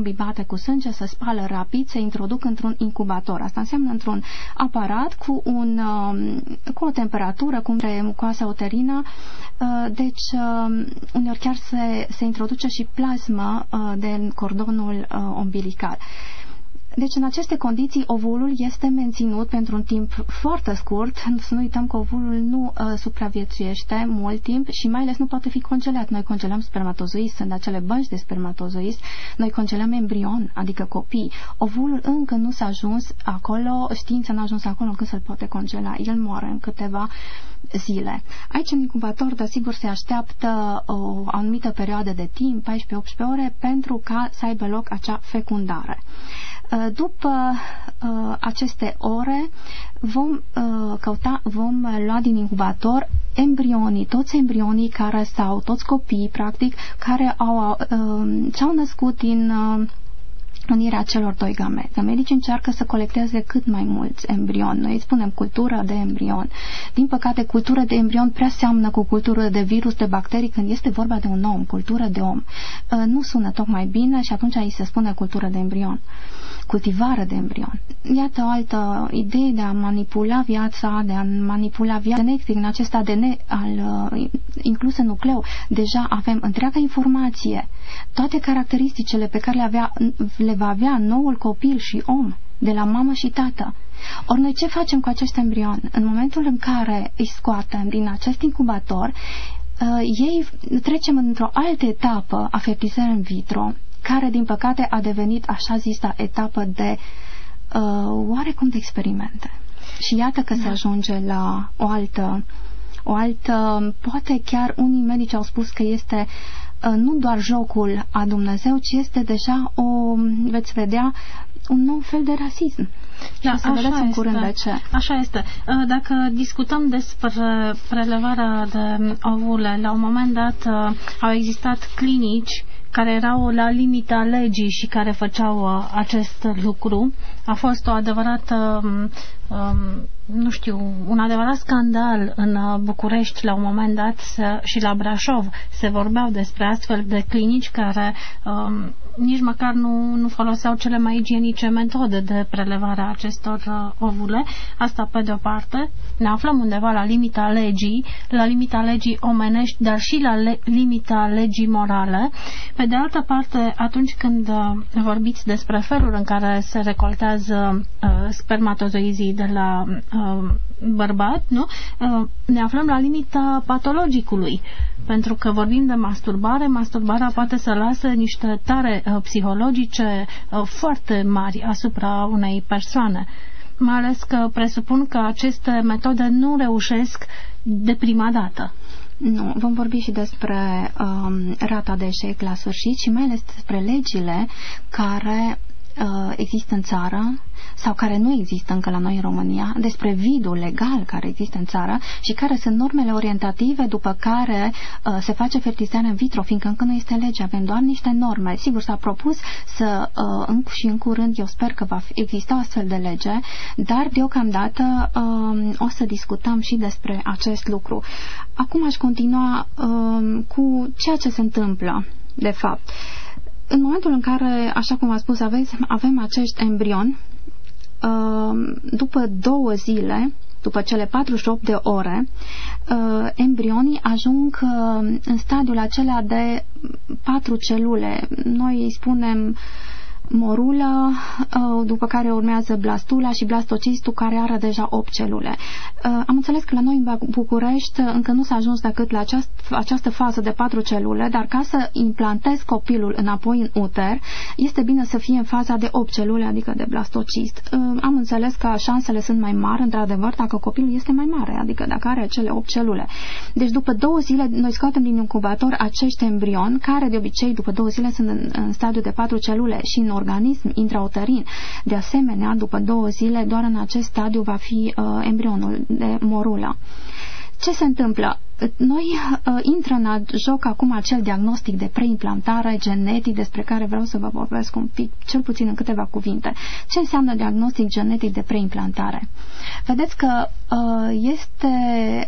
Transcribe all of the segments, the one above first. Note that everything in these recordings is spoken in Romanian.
imbibate cu sânge, se spală rapid, se introduc într-un incubator. Asta înseamnă într-un aparat cu, un, um, cu o temperatură, cum de mucoasa uterină, uh, deci um, uneori chiar se, se introduce și plasmă uh, de cordonul umbilical. Deci, în aceste condiții, ovulul este menținut pentru un timp foarte scurt. Să nu uităm că ovulul nu uh, supraviețuiește mult timp și mai ales nu poate fi congelat. Noi congelăm spermatozoizi, sunt acele bănci de spermatozoizi, noi congelăm embrion, adică copii. Ovulul încă nu s-a ajuns acolo, știința n-a ajuns acolo încât să-l poate congela. El moare în câteva zile. Aici, în incubator, desigur, se așteaptă o anumită perioadă de timp, 14-18 ore, pentru ca să aibă loc acea fecundare. Uh, după uh, aceste ore vom uh, căuta, vom lua din incubator embrionii, toți embrionii care sau toți copiii, practic, care au, s-au născut din unirea celor doi gamete. Medici încearcă să colecteze cât mai mulți embrioni. Noi îi spunem cultură de embrion. Din păcate, cultură de embrion prea seamnă cu cultură de virus, de bacterii, când este vorba de un om, cultură de om. Nu sună tocmai bine și atunci îi se spune cultură de embrion cultivare de embrion. Iată o altă idee de a manipula viața, de a manipula viața genetic în acest ADN al, uh, inclus în nucleu. Deja avem întreaga informație, toate caracteristicile pe care le, avea, le va avea noul copil și om de la mamă și tată. Ori noi ce facem cu acest embrion? În momentul în care îi scoatem din acest incubator, uh, ei trecem într-o altă etapă a fertilizării în vitro, care, din păcate, a devenit așa zisa etapă de uh, oarecum de experimente. Și iată că da. se ajunge la o altă, o altă, poate chiar unii medici au spus că este uh, nu doar jocul a Dumnezeu, ci este deja o, veți vedea, un nou fel de rasism. Da, să vedeți în curând de ce. Așa este. Uh, dacă discutăm despre prelevarea de ovule, la un moment dat uh, au existat clinici care erau la limita legii și care făceau uh, acest lucru. A fost o adevărată um, um, nu știu, un adevărat scandal în uh, București la un moment dat și la Brașov. Se vorbeau despre astfel de clinici care um, nici măcar nu, nu foloseau cele mai igienice metode de prelevare a acestor uh, ovule. Asta pe de o parte. Ne aflăm undeva la limita legii, la limita legii omenești, dar și la le, limita legii morale. Pe de altă parte, atunci când uh, vorbiți despre felul în care se recoltează uh, spermatozoizii de la uh, bărbat, nu? Uh, ne aflăm la limita patologicului. Pentru că vorbim de masturbare, masturbarea poate să lasă niște tare uh, psihologice uh, foarte mari asupra unei persoane. Mai ales că presupun că aceste metode nu reușesc de prima dată. Nu, vom vorbi și despre um, rata de eșec la sfârșit și mai ales despre legile care uh, există în țară sau care nu există încă la noi în România, despre vidul legal care există în țară și care sunt normele orientative după care uh, se face fertilizarea în vitro, fiindcă încă nu este lege, avem doar niște norme. Sigur, s-a propus să, uh, în, și în curând, eu sper că va exista astfel de lege, dar deocamdată uh, o să discutăm și despre acest lucru. Acum aș continua uh, cu ceea ce se întâmplă, de fapt. În momentul în care, așa cum a spus, aveți, avem acest embrion, uh, după două zile, după cele 48 de ore, uh, embrionii ajung uh, în stadiul acela de patru celule. Noi îi spunem morula, uh, după care urmează blastula și blastocistul care are deja 8 celule. Uh, am înțeles că la noi în București încă nu s-a ajuns decât la aceast, această fază de 4 celule, dar ca să implantezi copilul înapoi în uter, este bine să fie în faza de 8 celule, adică de blastocist. Uh, am înțeles că șansele sunt mai mari, într-adevăr, dacă copilul este mai mare, adică dacă are cele 8 celule. Deci după două zile noi scoatem din incubator acești embrion, care de obicei după două zile sunt în, în stadiu de 4 celule și în organism intrauterin. De asemenea, după două zile, doar în acest stadiu va fi uh, embrionul de morulă. Ce se întâmplă? Noi uh, intră în joc acum acel diagnostic de preimplantare genetic despre care vreau să vă vorbesc un pic, cel puțin în câteva cuvinte. Ce înseamnă diagnostic genetic de preimplantare? Vedeți că uh, este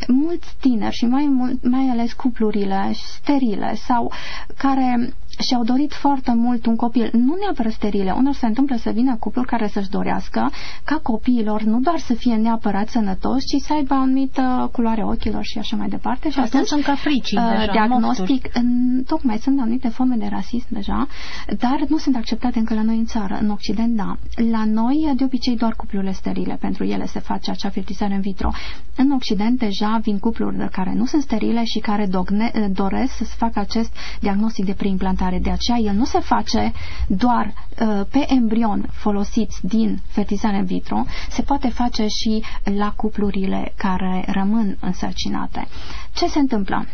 mulți tineri și mai, mult, mai ales cuplurile sterile sau care și au dorit foarte mult un copil, nu neapărat sterile, unor se întâmplă să vină cupluri care să-și dorească ca copiilor nu doar să fie neapărat sănătoși, ci să aibă anumită culoare ochilor și așa mai departe. Și atunci sunt capricii uh, deja, diagnostic, în, tocmai sunt anumite forme de rasism deja, dar nu sunt acceptate încă la noi în țară, în Occident da. La noi, de obicei, doar cuplurile sterile, pentru ele se face acea fertilizare în vitro. În Occident deja vin cupluri care nu sunt sterile și care dogne, doresc să se facă acest diagnostic de preimplantare alimentare. De aceea el nu se face doar uh, pe embrion folosiți din fertilizare in vitro, se poate face și la cuplurile care rămân însărcinate. Ce se întâmplă?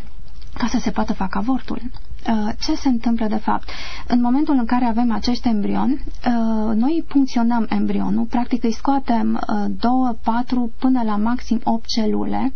Ca să se poată facă avortul uh, ce se întâmplă de fapt? În momentul în care avem acești embrioni, uh, noi puncționăm embrionul, practic îi scoatem 2, uh, 4 până la maxim 8 celule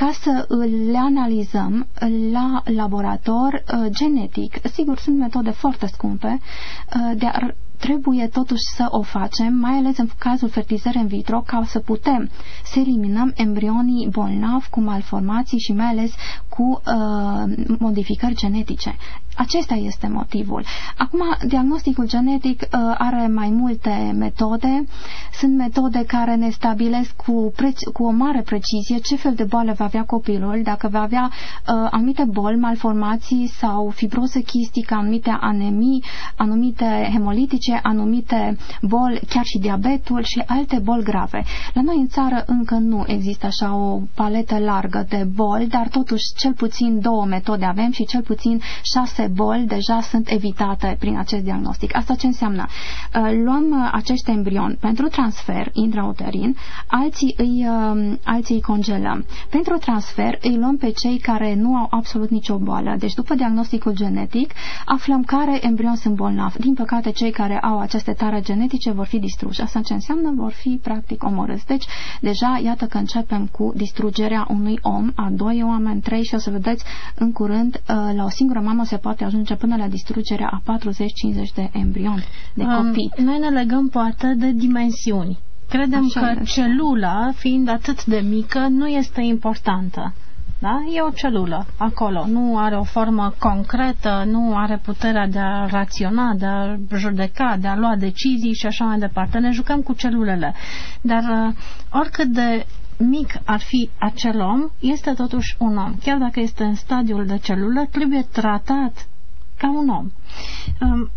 ca să le analizăm la laborator uh, genetic. Sigur, sunt metode foarte scumpe, uh, dar trebuie totuși să o facem, mai ales în cazul fertilizării în vitro, ca să putem să eliminăm embrionii bolnavi cu malformații și mai ales cu uh, modificări genetice. Acesta este motivul. Acum, diagnosticul genetic uh, are mai multe metode. Sunt metode care ne stabilesc cu, cu o mare precizie ce fel de boală va avea copilul, dacă va avea uh, anumite boli, malformații sau fibroză chistică, anumite anemii, anumite hemolitice, anumite boli, chiar și diabetul și alte boli grave. La noi în țară încă nu există așa o paletă largă de boli, dar totuși cel puțin două metode avem și cel puțin șase boli deja sunt evitate prin acest diagnostic. Asta ce înseamnă? Uh, luăm uh, acești embrioni pentru transfer intrauterin, alții îi, uh, alții îi congelăm. Pentru transfer îi luăm pe cei care nu au absolut nicio boală. Deci după diagnosticul genetic aflăm care embrion sunt bolnavi. Din păcate cei care au aceste tare genetice vor fi distruși. Asta ce înseamnă? Vor fi practic omorâți. Deci deja iată că începem cu distrugerea unui om, a doi oameni, trei și o să vedeți în curând la o singură mamă se poate ajunge până la distrugerea a 40-50 de embrioni, de copii. Um, noi ne legăm poate de dimensiuni. Credem Așa că este. celula, fiind atât de mică, nu este importantă. Da? E o celulă acolo, nu are o formă concretă, nu are puterea de a raționa, de a judeca, de a lua decizii și așa mai departe. Ne jucăm cu celulele. Dar uh, oricât de mic ar fi acel om, este totuși un om. Chiar dacă este în stadiul de celulă, trebuie tratat ca un om.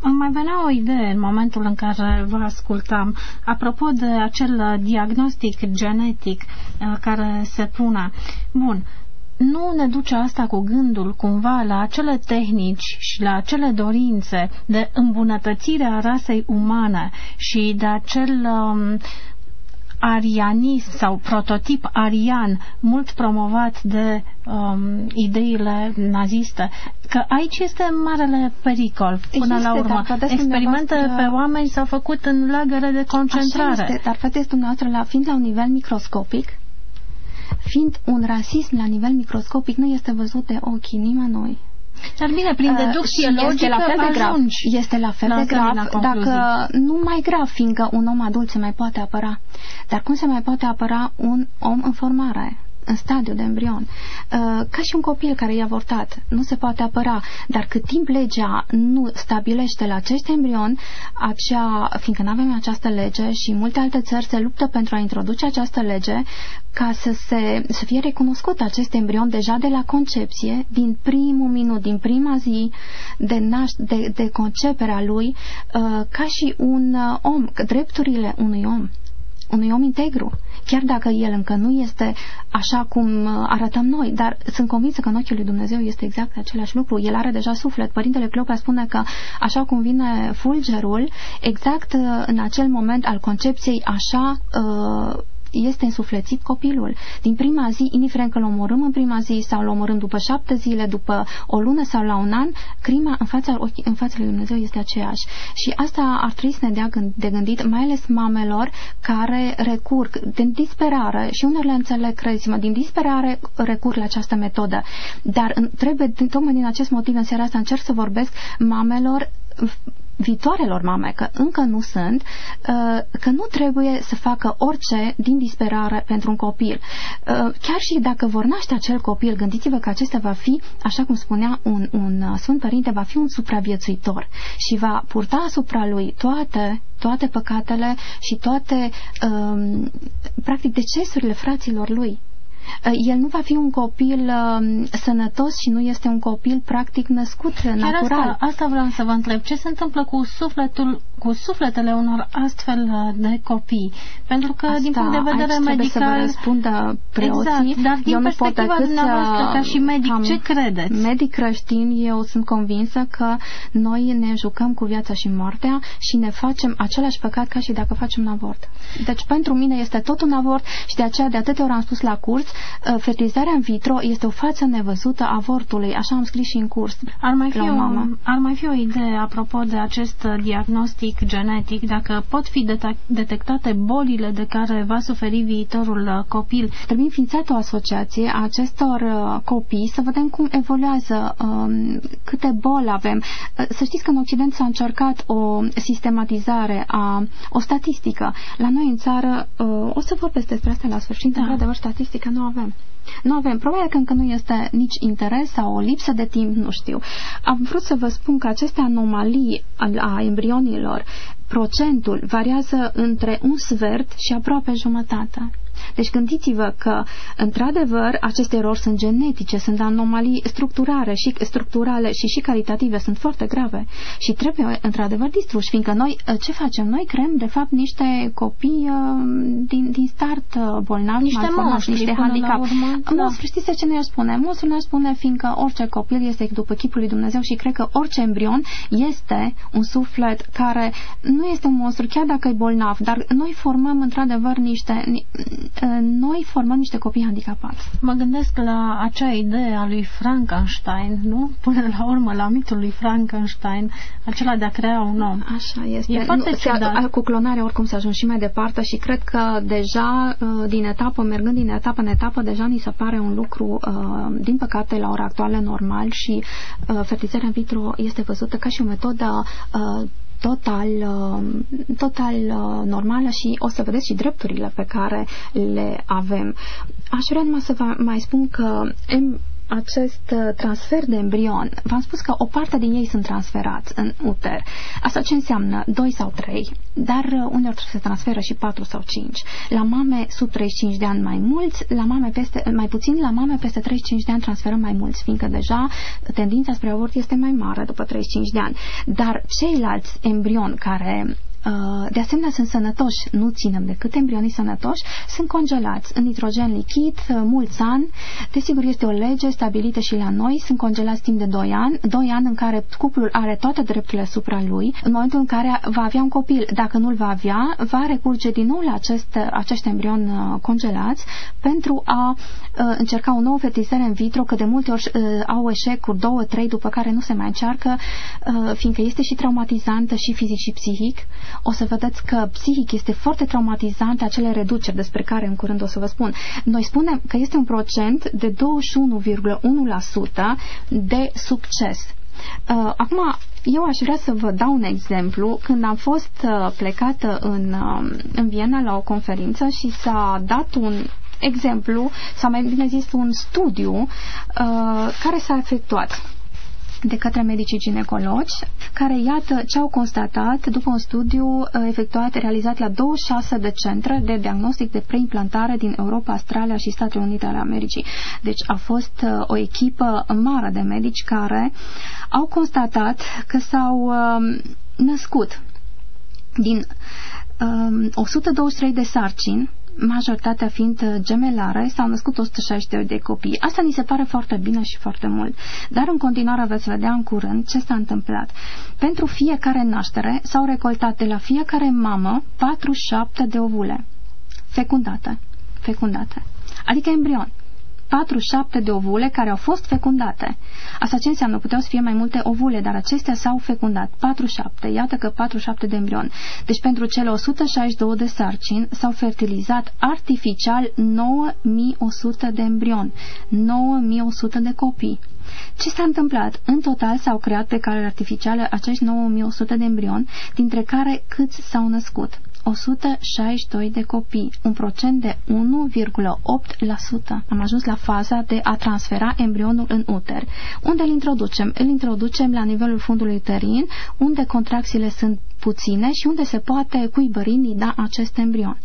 Îmi mai venea o idee în momentul în care vă ascultam, apropo de acel diagnostic genetic uh, care se pune. Bun, nu ne duce asta cu gândul cumva la acele tehnici și la acele dorințe de îmbunătățire a rasei umane și de acel um, arianism sau prototip arian mult promovat de um, ideile naziste, că aici este marele pericol până este, la urmă. Experimente pe oameni s-au făcut în lagăre de concentrare. Așa este, dar vedeți dumneavoastră, la, fiind la un nivel microscopic, fiind un rasism la nivel microscopic, nu este văzut de ochii nimănui. Dar bine, prin uh, deducție uh, logică este la fel de grav. Este la fel la de grav, dacă nu mai grav, fiindcă un om adult se mai poate apăra. Dar cum se mai poate apăra un om în formare? În stadiu de embrion, uh, ca și un copil care i-a avortat, nu se poate apăra, dar cât timp legea nu stabilește la acest embrion, acea, fiindcă nu avem această lege și multe alte țări se luptă pentru a introduce această lege, ca să, se, să fie recunoscut acest embrion deja de la concepție, din primul minut, din prima zi de, naș, de, de conceperea lui, uh, ca și un uh, om, drepturile unui om unui om integru, chiar dacă el încă nu este așa cum uh, arătăm noi, dar sunt convinsă că în ochii lui Dumnezeu este exact același lucru. El are deja suflet. Părintele Cleopa spune că așa cum vine fulgerul, exact uh, în acel moment al concepției, așa uh, este însuflețit copilul. Din prima zi, indiferent că îl omorâm în prima zi sau îl omorâm după șapte zile, după o lună sau la un an, crima în fața, în fața lui Dumnezeu este aceeași. Și asta ar trebui să ne dea de gândit, mai ales mamelor care recurg din disperare și unele înțeleg, crezi din disperare recurg la această metodă. Dar trebuie, tocmai din acest motiv, în seara asta încerc să vorbesc mamelor viitoarelor mame, că încă nu sunt, uh, că nu trebuie să facă orice din disperare pentru un copil. Uh, chiar și dacă vor naște acel copil, gândiți-vă că acesta va fi, așa cum spunea un, un Sfânt Părinte, va fi un supraviețuitor și va purta asupra lui toate toate păcatele și toate, um, practic, decesurile fraților lui. Uh, el nu va fi un copil uh, sănătos și nu este un copil practic născut Chiar natural. Asta, asta vreau să vă întreb. Ce se întâmplă cu sufletul, cu sufletele unor astfel uh, de copii? Pentru că asta, din punct de vedere medical... să vă răspundă preoții. Exact, dar din eu perspectiva dumneavoastră ca și medic, ce credeți? Medic creștin, eu sunt convinsă că noi ne jucăm cu viața și moartea și ne facem același păcat ca și dacă facem un avort. Deci pentru mine este tot un avort și de aceea de atâtea ori am spus la curs Uh, fertilizarea în vitro este o față nevăzută a avortului, așa am scris și în curs. Ar mai, fi o, ar mai fi o idee apropo de acest diagnostic genetic, dacă pot fi detectate bolile de care va suferi viitorul uh, copil. Trebuie înființată o asociație a acestor uh, copii să vedem cum evoluează, um, câte boli avem. Să știți că în Occident s-a încercat o sistematizare, a, o statistică. La noi în țară, o să vorbesc despre asta la sfârșit, da. într-adevăr, statistică nu avem. Nu avem. Probabil că încă nu este nici interes sau o lipsă de timp, nu știu. Am vrut să vă spun că aceste anomalii a embrionilor, procentul variază între un sfert și aproape jumătate. Deci gândiți-vă că, într-adevăr, aceste erori sunt genetice, sunt anomalii structurale și, structurale și și calitative, sunt foarte grave și trebuie, într-adevăr, distruși, fiindcă noi, ce facem? Noi creăm, de fapt, niște copii uh, din, din start uh, bolnavi, niște monștri, niște handicap. Da. Monstru, știți ce ne spune? Monstru ne spune, fiindcă orice copil este după chipul lui Dumnezeu și cred că orice embrion este un suflet care nu este un monstru, chiar dacă e bolnav, dar noi formăm, într-adevăr, niște noi formăm niște copii handicapați. Mă gândesc la acea idee a lui Frankenstein, nu? Până la urmă, la mitul lui Frankenstein, acela de a crea un om. Așa este. E foarte nu, se, cu clonarea oricum s-a ajuns și mai departe și cred că deja uh, din etapă, mergând din etapă în etapă, deja ni se pare un lucru, uh, din păcate, la ora actuală normal și uh, fertilizarea în vitro este văzută ca și o metodă total, uh, total uh, normală și o să vedeți și drepturile pe care le avem. Aș vrea numai să vă mai spun că acest uh, transfer de embrion, v-am spus că o parte din ei sunt transferați în uter. Asta ce înseamnă? 2 sau 3, dar uh, uneori se transferă și 4 sau 5. La mame sub 35 de ani mai mulți, la mame peste, mai puțin, la mame peste 35 de ani transferăm mai mulți, fiindcă deja tendința spre avort este mai mare după 35 de ani. Dar ceilalți embrioni care Uh, de asemenea sunt sănătoși, nu ținem decât embrionii sănătoși, sunt congelați în nitrogen lichid uh, mulți ani. Desigur, este o lege stabilită și la noi, sunt congelați timp de 2 ani, 2 ani în care cuplul are toate drepturile asupra lui, în momentul în care va avea un copil. Dacă nu-l va avea, va recurge din nou la acest, acești embrioni uh, congelați pentru a încerca o nouă fertilizare în vitro, că de multe ori au eșecuri, două, trei, după care nu se mai încearcă, fiindcă este și traumatizantă și fizic și psihic o să vedeți că psihic este foarte traumatizant acele reduceri despre care în curând o să vă spun. Noi spunem că este un procent de 21,1% de succes. Uh, acum, eu aș vrea să vă dau un exemplu. Când am fost uh, plecată în, uh, în Viena la o conferință și s-a dat un exemplu, sau mai bine zis un studiu uh, care s-a efectuat de către medicii ginecologi, care iată ce au constatat după un studiu uh, efectuat, realizat la 26 de centre de diagnostic de preimplantare din Europa, Australia și Statele Unite ale Americii. Deci a fost uh, o echipă mare de medici care au constatat că s-au um, născut din 123 um, de sarcini majoritatea fiind uh, gemelare, s-au născut 162 de copii. Asta ni se pare foarte bine și foarte mult. Dar în continuare veți vedea în curând ce s-a întâmplat. Pentru fiecare naștere s-au recoltat de la fiecare mamă 47 de ovule fecundate. Fecundate. Adică embrion. 47 de ovule care au fost fecundate. Asta ce înseamnă? Puteau să fie mai multe ovule, dar acestea s-au fecundat. 47. Iată că 47 de embrioni. Deci pentru cele 162 de sarcini s-au fertilizat artificial 9100 de embrioni. 9100 de copii. Ce s-a întâmplat? În total s-au creat pe cale artificială acești 9100 de embrioni, dintre care câți s-au născut? 162 de copii, un procent de 1,8%. Am ajuns la faza de a transfera embrionul în uter. Unde îl introducem? Îl introducem la nivelul fundului uterin, unde contracțiile sunt puține și unde se poate cuibări nida acest embrion.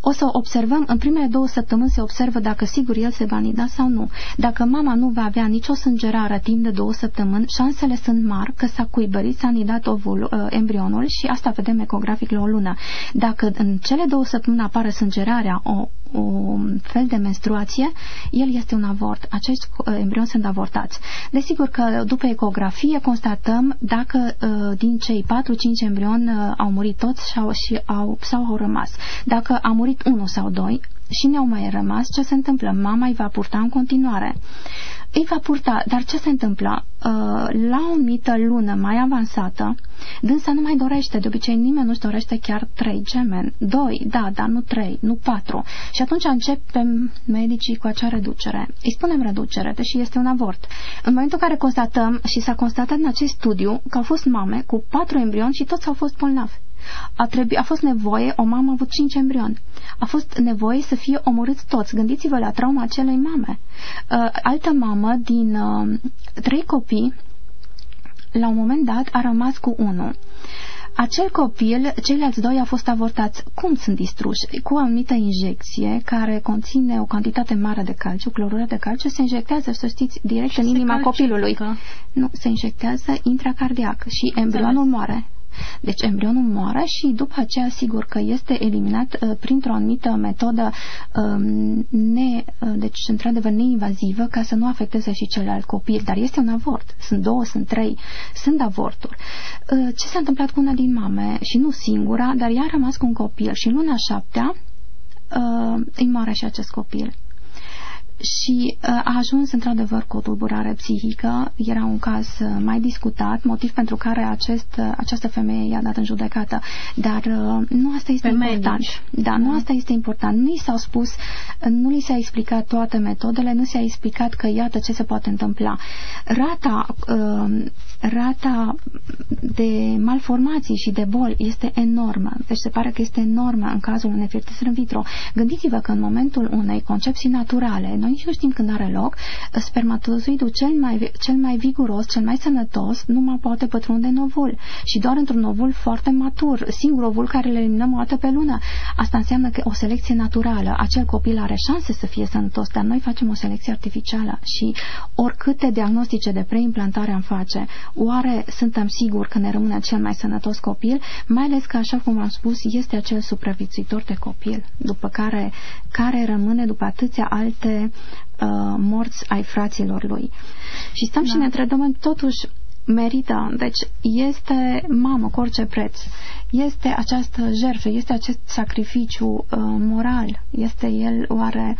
O să observăm, în primele două săptămâni se observă dacă sigur el se va nida sau nu. Dacă mama nu va avea nicio sângerare timp de două săptămâni, șansele sunt mari că s-a cuibărit, s-a nidat ovul, uh, embrionul și asta vedem ecografic la o lună. Dacă în cele două săptămâni apare sângerarea, o, o fel de menstruație, el este un avort. Acești uh, embrioni sunt avortați. Desigur că după ecografie constatăm dacă uh, din cei 4-5 embrioni uh, au murit toți sau, și au, sau au rămas. Dacă a murit unul sau doi și ne-au mai rămas, ce se întâmplă? Mama îi va purta în continuare. Îi va purta, dar ce se întâmplă? Uh, la o anumită lună mai avansată, dânsa nu mai dorește, de obicei nimeni nu-și dorește chiar trei gemeni. Doi, da, dar nu trei, nu patru. Și atunci începem medicii cu acea reducere. Îi spunem reducere, deși este un avort. În momentul în care constatăm, și s-a constatat în acest studiu, că au fost mame cu patru embrioni și toți au fost bolnavi. A, trebu- a fost nevoie, o mamă a avut cinci embrioni. A fost nevoie să fie omorâți toți. Gândiți-vă la trauma acelei mame. Uh, altă mamă din uh, trei copii, la un moment dat, a rămas cu unul. Acel copil, ceilalți doi au fost avortați. Cum sunt distruși? Cu o anumită injecție care conține o cantitate mare de calciu, clorură de calciu, se injectează, să știți, direct și în inima copilului. Nu, se injectează intracardiac și embrionul moare. Deci embrionul moare și după aceea sigur că este eliminat uh, printr-o anumită metodă um, ne, uh, deci într-adevăr neinvazivă ca să nu afecteze și celălalt copil, dar este un avort. Sunt două, sunt trei, sunt avorturi. Uh, ce s-a întâmplat cu una din mame și nu singura, dar ea a rămas cu un copil și în luna șaptea uh, îi moare și acest copil și uh, a ajuns într-adevăr cu o tulburare psihică. Era un caz uh, mai discutat, motiv pentru care acest, uh, această femeie i-a dat în judecată. Dar nu asta este Pe important. Medici. Da, nu da. asta este important. Nu i s-au spus, nu li s-a explicat toate metodele, nu s-a explicat că iată ce se poate întâmpla. Rata, rata de malformații și de boli este enormă. Deci se pare că este enormă în cazul unei fertilizări în vitro. Gândiți-vă că în momentul unei concepții naturale, noi nici nu știm când are loc, spermatozoidul cel mai, cel mai viguros, cel mai sănătos, nu mai poate pătrunde în ovul. Și doar într-un ovul foarte matur, singur ovul care le eliminăm o dată pe lună. Asta înseamnă că o selecție naturală, acel copil are șanse să fie sănătos, dar noi facem o selecție artificială și oricâte diagnostice de preimplantare am face, oare suntem siguri că ne rămâne cel mai sănătos copil, mai ales că, așa cum am spus, este acel supraviețuitor de copil, după care, care rămâne după atâția alte uh, morți ai fraților lui. Și stăm da. și ne întrebăm, totuși, merită, deci este mamă cu orice preț, este această jertfă, este acest sacrificiu uh, moral, este el oare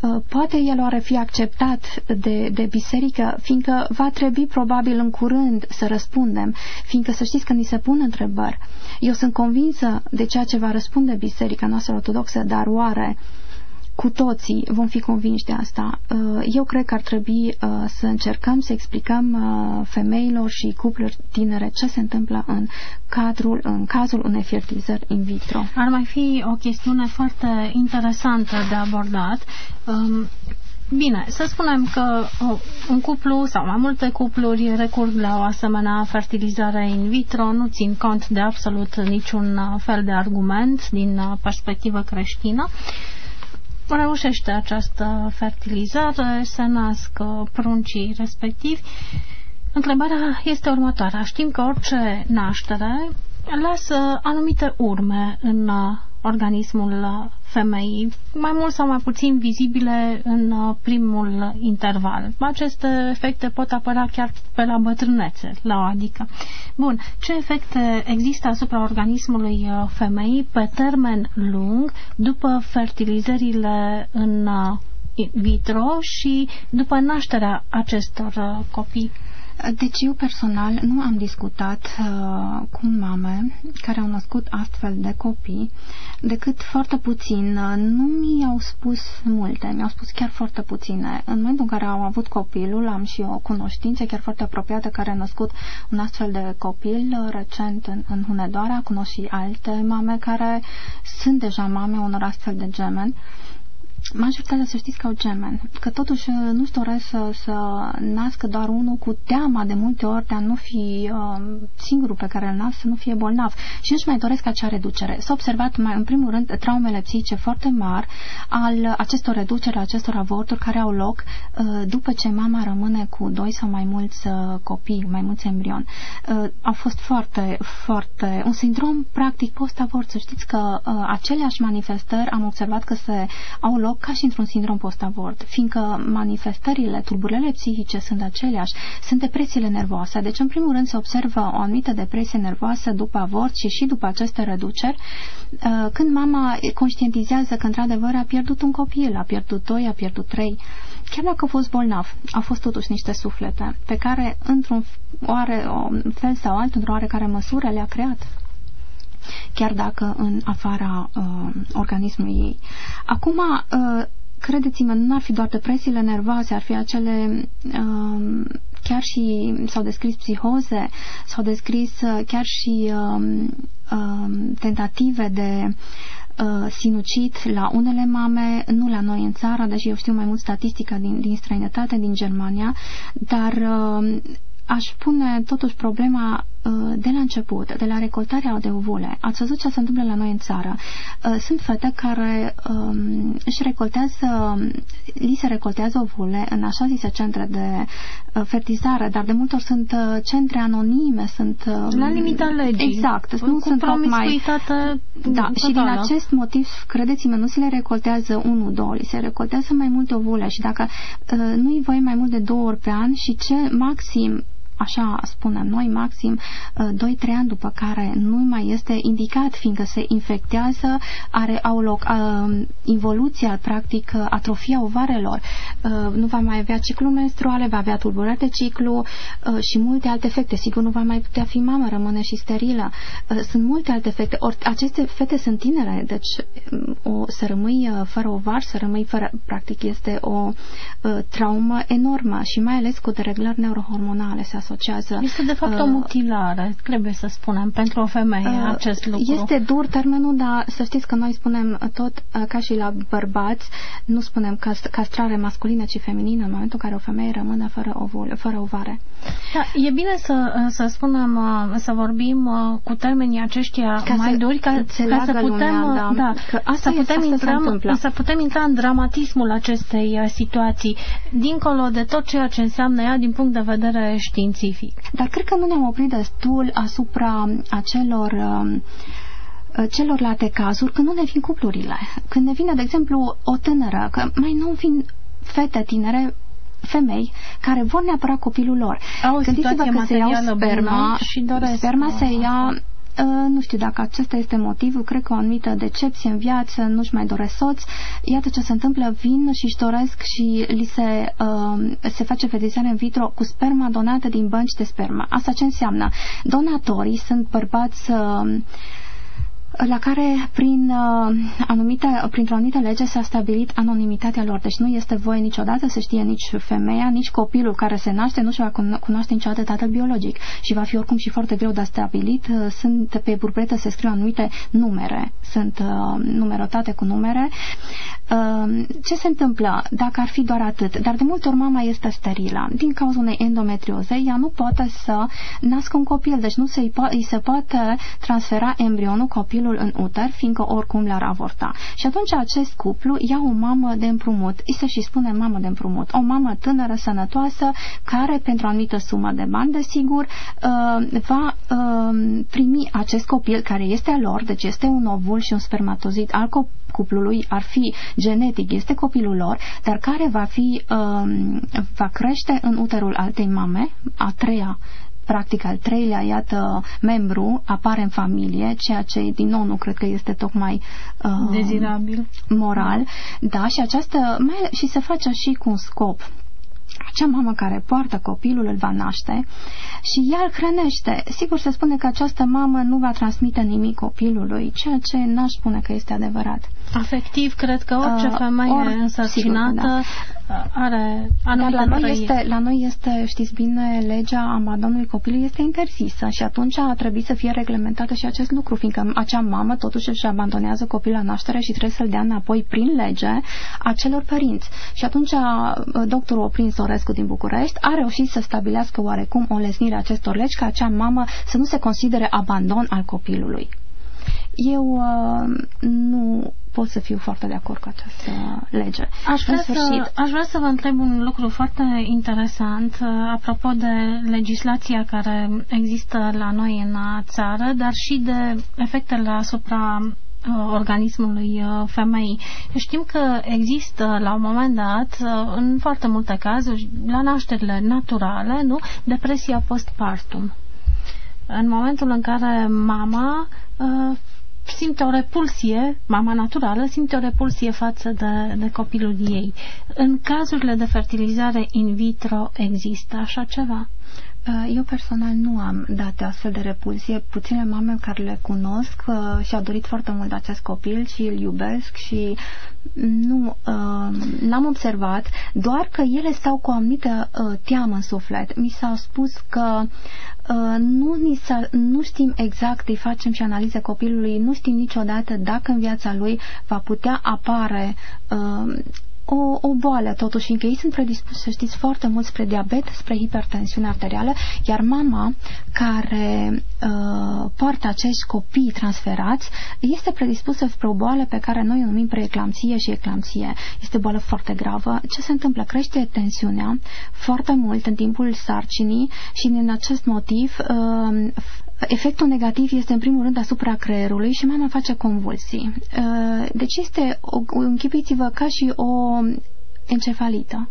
uh, poate el oare fi acceptat de, de biserică, fiindcă va trebui probabil în curând să răspundem, fiindcă să știți că ni se pun întrebări. Eu sunt convinsă de ceea ce va răspunde biserica noastră ortodoxă, dar oare uh, cu toții vom fi convinși de asta. Uh, eu cred că ar trebui uh, să încercăm să explicăm uh, femeilor și cuplurilor tinere ce se întâmplă în cadrul, în cazul unei fertilizări in vitro. Ar mai fi o chestiune foarte interesantă de abordat. Um, bine, să spunem că un cuplu sau mai multe cupluri recurg la o asemenea fertilizare in vitro, nu țin cont de absolut niciun fel de argument din perspectivă creștină reușește această fertilizare, se nasc pruncii respectivi. Întrebarea este următoarea. Știm că orice naștere lasă anumite urme în organismul femeii, mai mult sau mai puțin vizibile în uh, primul interval. Aceste efecte pot apărea chiar pe la bătrânețe, la o adică. Bun, ce efecte există asupra organismului uh, femeii pe termen lung după fertilizările în uh, vitro și după nașterea acestor copii? Deci eu personal nu am discutat uh, cu mame care au născut astfel de copii decât foarte puțin. Nu mi-au spus multe, mi-au spus chiar foarte puține. În momentul în care au avut copilul, am și o cunoștință chiar foarte apropiată care a născut un astfel de copil uh, recent în, în Hunedoara. Cunosc și alte mame care sunt deja mame unor astfel de gemeni. Uh, majoritatea să știți că au gemen, că totuși uh, nu-și doresc să, să nască doar unul cu teama de multe ori de a nu fi uh, singurul pe care îl nasc, să nu fie bolnav și nu-și mai doresc acea reducere. S-a observat mai în primul rând traumele psihice foarte mari al acestor reduceri, acestor avorturi care au loc uh, după ce mama rămâne cu doi sau mai mulți uh, copii, mai mulți embrioni. Uh, au fost foarte, foarte, un sindrom practic post-avort. Să știți că uh, aceleași manifestări am observat că se au loc ca și într-un sindrom post-avort, fiindcă manifestările, tulburele psihice sunt aceleași, sunt depresiile nervoase. Deci, în primul rând, se observă o anumită depresie nervoasă după avort și și după aceste reduceri, uh, când mama conștientizează că, într-adevăr, a pierdut un copil, a pierdut doi, a pierdut trei, chiar dacă a fost bolnav, a fost totuși niște suflete pe care, într-un oare, fel sau alt, într-o oarecare măsură, le-a creat chiar dacă în afara uh, organismului ei. Acum, uh, credeți-mă, nu ar fi doar depresiile nervoase, ar fi acele uh, chiar și s-au descris psihoze, s-au descris uh, chiar și uh, uh, tentative de uh, sinucit la unele mame, nu la noi în țară, deși eu știu mai mult statistica din, din străinătate, din Germania, dar uh, aș pune totuși problema uh, de la început, de la recoltarea de ovule. Ați văzut ce se întâmplă la noi în țară. Uh, sunt fete care um, își recoltează, li se recoltează ovule în așa zise centre de uh, fertilizare, dar de multe ori sunt centre anonime, sunt... La limita legii. Exact. Nu sunt mai... Da, și din acest motiv, credeți-mă, nu se le recoltează unul, două, li se recoltează mai multe ovule și dacă nu-i voi mai mult de două ori pe an și ce maxim așa spunem noi, maxim 2-3 uh, ani după care nu mai este indicat, fiindcă se infectează, are, au loc uh, involuția, practic, uh, atrofia ovarelor, uh, nu va mai avea ciclu menstruale, va avea tulburări de ciclu uh, și multe alte efecte. Sigur, nu va mai putea fi mamă, rămâne și sterilă. Uh, sunt multe alte efecte. Ori aceste fete sunt tinere, deci um, o, să rămâi uh, fără ovar, să rămâi fără, practic, este o uh, traumă enormă și mai ales cu dereglări neurohormonale se asociază. Este de fapt uh, o mutilare, trebuie să spunem, pentru o femeie uh, acest lucru. Este dur termenul, dar să știți că noi spunem tot uh, ca și la bărbați, nu spunem castrare masculină, ci feminină, în momentul în care o femeie rămâne fără, ovul, fără ovare. Da, e bine să, uh, să spunem, uh, să vorbim cu termenii aceștia ca mai duri, ca, ca să putem, lumea, da, da, că asta să, putem intra, să putem intra în dramatismul acestei situații, dincolo de tot ceea ce înseamnă ea din punct de vedere științific științific. Dar cred că nu ne-am oprit destul asupra acelor um, celorlalte cazuri când nu ne vin cuplurile. Când ne vine, de exemplu, o tânără, că mai nu vin fete tinere femei care vor neapărat copilul lor. Gândiți-vă că se iau sperma și doresc sperma se ia Uh, nu știu dacă acesta este motivul, cred că o anumită decepție în viață, nu-și mai doresc soț. Iată ce se întâmplă, vin și își doresc și li se, uh, se face fertilizare în vitro cu sperma donată din bănci de sperma. Asta ce înseamnă? Donatorii sunt bărbați uh, la care prin, uh, anumite, printr-o anumită lege s-a stabilit anonimitatea lor. Deci nu este voie niciodată să știe nici femeia, nici copilul care se naște, nu și va cunoaște niciodată tatăl biologic și va fi oricum și foarte greu de stabilit. Uh, sunt pe burbretă se scriu anumite numere, sunt uh, numerotate cu numere. Uh, ce se întâmplă dacă ar fi doar atât? Dar de multe ori mama este sterilă. Din cauza unei endometrioze, ea nu poate să nască un copil, deci nu se, îi se poate transfera embrionul copilul copilul în uter, fiindcă oricum l-ar avorta. Și atunci acest cuplu ia o mamă de împrumut. Îi se și spune mamă de împrumut. O mamă tânără, sănătoasă, care pentru o anumită sumă de bani, desigur, uh, va uh, primi acest copil care este al lor, deci este un ovul și un spermatozid al cuplului, ar fi genetic, este copilul lor, dar care va fi, uh, va crește în uterul altei mame, a treia practic al treilea, iată, membru apare în familie, ceea ce din nou nu cred că este tocmai uh, dezirabil moral, da, și această mai, și se face și cu un scop acea mamă care poartă copilul îl va naște și ea îl hrănește. Sigur se spune că această mamă nu va transmite nimic copilului, ceea ce n-aș spune că este adevărat. Afectiv, cred că orice uh, femeie or, însărcinată sigur, da. are Dar la noi, este, la noi este, știți bine, legea abandonului copilului este interzisă și atunci a trebuit să fie reglementată și acest lucru, fiindcă acea mamă totuși își abandonează copilul la naștere și trebuie să-l dea înapoi prin lege acelor părinți. Și atunci doctorul Oprin Sorescu din București a reușit să stabilească oarecum o lesnire a acestor legi ca acea mamă să nu se considere abandon al copilului. Eu uh, nu pot să fiu foarte de acord cu această lege. Aș vrea, să, aș vrea să vă întreb un lucru foarte interesant uh, apropo de legislația care există la noi în țară, dar și de efectele asupra uh, organismului uh, femeii. Știm că există la un moment dat, în foarte multe cazuri, la nașterile naturale, nu, depresia postpartum. În momentul în care mama simte o repulsie, mama naturală simte o repulsie față de, de copilul ei. În cazurile de fertilizare in vitro există așa ceva? Uh, eu personal nu am date astfel de repulsie. Puține mame care le cunosc uh, și-au dorit foarte mult acest copil și îl iubesc și nu uh, l-am observat, doar că ele stau cu o anumită uh, teamă în suflet. Mi s-au spus că uh, nu, ni nu știm exact, îi facem și analize copilului, nu știm niciodată dacă în viața lui va putea apare uh, o, o boală, totuși, fiindcă ei sunt predispuși, să știți, foarte mult spre diabet, spre hipertensiune arterială, iar mama care uh, poartă acești copii transferați este predispusă spre o boală pe care noi o numim preeclampsie și eclampsie. Este o boală foarte gravă. Ce se întâmplă? Crește tensiunea foarte mult în timpul sarcinii și din acest motiv uh, Efectul negativ este în primul rând asupra creierului și mama face convulsii. Uh, deci este, închipuiți-vă, ca și o encefalită.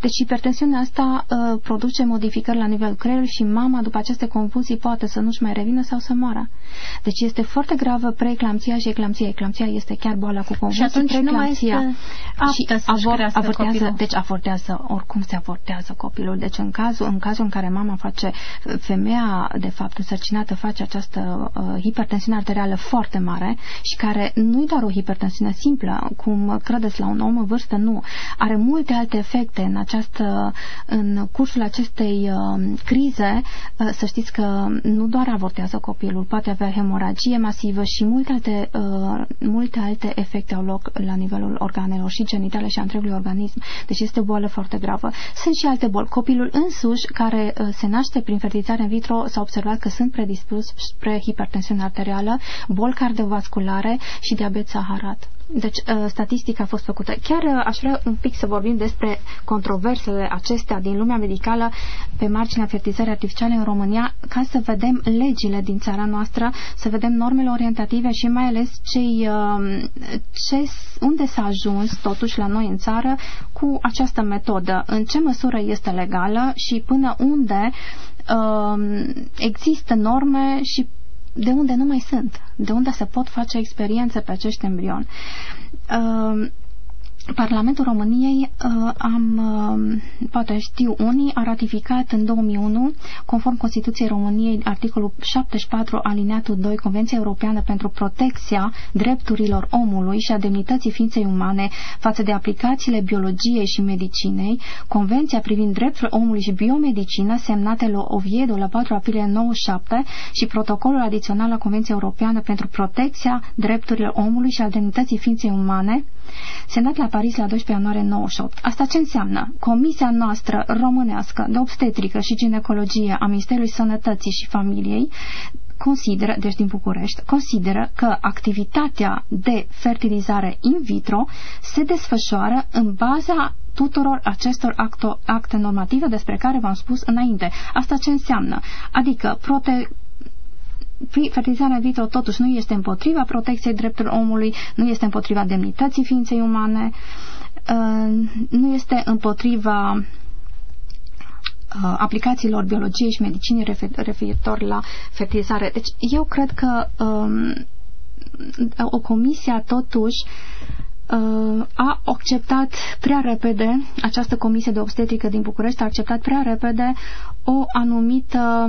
Deci hipertensiunea asta uh, produce modificări la nivelul creierului și mama după aceste confuzii poate să nu-și mai revină sau să moară. Deci este foarte gravă preeclampsia și eclampsia. Eclampsia este chiar boala cu confuzii. Și atunci nu mai este și avor, avortează, deci avortează, oricum se avortează copilul. Deci în cazul, în cazul în care mama face, femeia de fapt însărcinată face această uh, hipertensiune arterială foarte mare și care nu e doar o hipertensiune simplă, cum credeți la un om în vârstă, nu. Are multe alte efecte în, această, în cursul acestei uh, crize, uh, să știți că nu doar avortează copilul, poate avea hemoragie masivă și multe alte, uh, multe alte efecte au loc la nivelul organelor și genitale și a întregului organism. Deci este o boală foarte gravă. Sunt și alte boli. Copilul însuși care uh, se naște prin fertilizare în vitro s-a observat că sunt predispus spre hipertensiune arterială, boli cardiovasculare și diabet saharat. Deci, uh, statistica a fost făcută. Chiar uh, aș vrea un pic să vorbim despre controversele acestea din lumea medicală pe marginea fertilizării artificiale în România, ca să vedem legile din țara noastră, să vedem normele orientative și mai ales cei, uh, ce, unde s-a ajuns totuși la noi în țară cu această metodă, în ce măsură este legală și până unde există norme și de unde nu mai sunt, de unde se pot face experiențe pe acești embrioni. Uh, Parlamentul României, uh, am, uh, poate știu unii, a ratificat în 2001, conform Constituției României, articolul 74 alineatul 2, Convenția Europeană pentru protecția drepturilor omului și a demnității ființei umane față de aplicațiile biologiei și medicinei, Convenția privind drepturile omului și biomedicină, semnate la Oviedo la 4 aprilie 97 și protocolul adițional la Convenția Europeană pentru protecția drepturilor omului și a demnității ființei umane, semnat la Paris la 12 ianuarie 98. Asta ce înseamnă? Comisia noastră românească de obstetrică și ginecologie a Ministerului Sănătății și Familiei consideră, deci din București, consideră că activitatea de fertilizare in vitro se desfășoară în baza tuturor acestor acto, acte normative despre care v-am spus înainte. Asta ce înseamnă? Adică prote fertilizarea in vitro totuși nu este împotriva protecției drepturilor omului, nu este împotriva demnității ființei umane, uh, nu este împotriva uh, aplicațiilor biologiei și medicinii referitor la fertilizare. Deci eu cred că um, o comisie totuși uh, a acceptat prea repede, această comisie de obstetrică din București a acceptat prea repede o anumită